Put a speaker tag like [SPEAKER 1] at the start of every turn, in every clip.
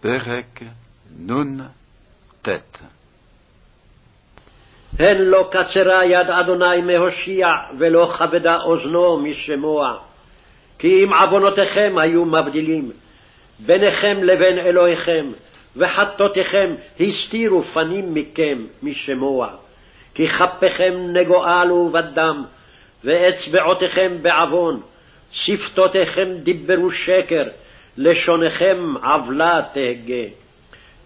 [SPEAKER 1] פרק נ"ט
[SPEAKER 2] הן לא קצרה יד אדוני מהושיע, ולא כבדה אוזנו משמוע. כי אם עוונותיכם היו מבדילים, ביניכם לבין אלוהיכם, וחטאותיכם הסתירו פנים מכם משמוע. כי כפיכם נגואלו בדם, ואצבעותיכם בעוון, שפתותיכם דיברו שקר, לשונכם עוולה תהגה.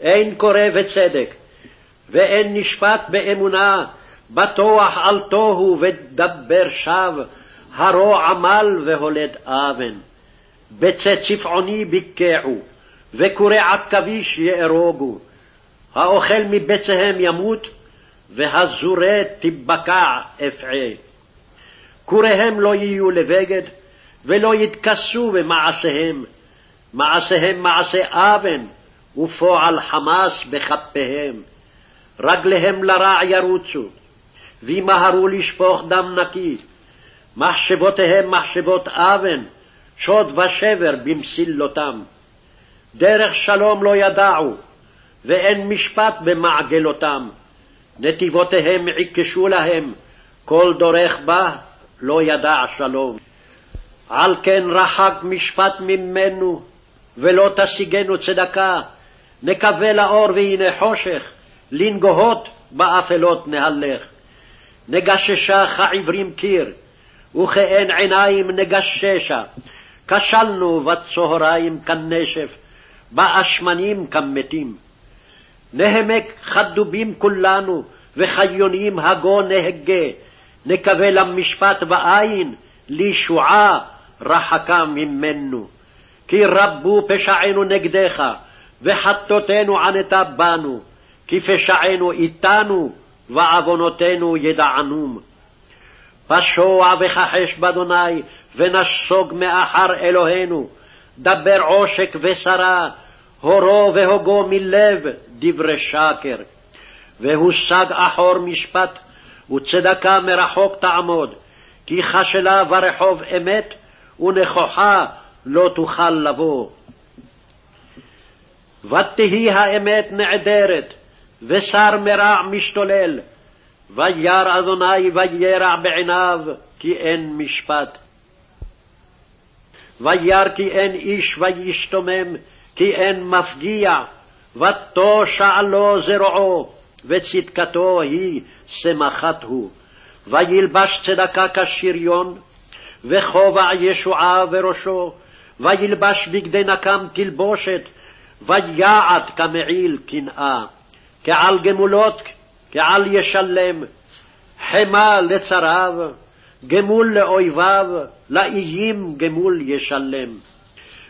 [SPEAKER 2] אין קורא בצדק, ואין נשפט באמונה, בטוח על תוהו ודבר שווא, הרוע עמל והולד אבן. בצא צפעוני ביקעו, וקורע עכביש יארוגו. האוכל מבצעיהם ימות, והזורה תיבקע אפעה. קוריהם לא יהיו לבגד, ולא יתכסו במעשיהם, מעשיהם מעשה אבן, ופועל חמס בכפיהם. רגליהם לרע ירוצו, וימהרו לשפוך דם נקי. מחשבותיהם מחשבות אבן, שוד ושבר במסילותם. דרך שלום לא ידעו, ואין משפט במעגלותם. נתיבותיהם עיקשו להם, כל דורך בה לא ידע שלום. על כן רחק משפט ממנו, ולא תשיגנו צדקה, נקווה לאור והנה חושך, לנגוהות באפלות נהלך. נגששה כעברים קיר, וכאין עיניים נגששה, כשלנו בצהריים כנשף, באשמנים כמתים. נהמק חדובים כולנו, וחיונים הגו נהגה, נקווה למשפט בעין, לישועה רחקה ממנו. כי רבו פשענו נגדך, וחטאותינו ענתה בנו, כי פשענו איתנו, ועוונותינו ידענום. פשוע וכחש באדוני, ונסוג מאחר אלוהינו, דבר עושק ושרה, הורו והוגו מלב, דברי שקר. והושג אחור משפט, וצדקה מרחוק תעמוד, כי חשלה ברחוב אמת, ונכוחה לא תוכל לבוא. ותהי האמת נעדרת, ושר מרע משתולל, וירא אדוני וירע בעיניו, כי אין משפט. וירא כי אין איש וישתומם, כי אין מפגיע, ותושע לו זרועו, וצדקתו היא שמחת הוא. וילבש צדקה כשריון, וכובע ישועה בראשו, וילבש בגדי נקם תלבושת, ויעט כמעיל קנאה. כעל גמולות, כעל ישלם, חמה לצריו, גמול לאויביו, לאיים גמול ישלם.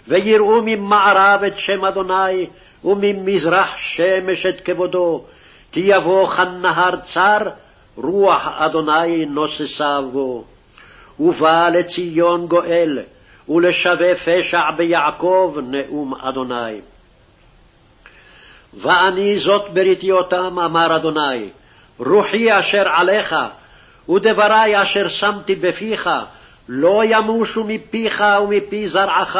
[SPEAKER 2] ויראו ממערב את שם אדוני, וממזרח שמש את כבודו, כי יבוא כנהר צר, רוח אדוני נוססה בו. ובא לציון גואל, ולשווה פשע ביעקב נאום אדוני. ואני זאת בריתי אותם, אמר אדוני, רוחי אשר עליך, ודברי אשר שמתי בפיך, לא ימושו מפיך ומפי זרעך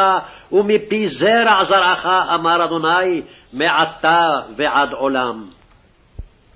[SPEAKER 2] ומפי זרע זרעך, אמר אדוני, מעתה ועד עולם.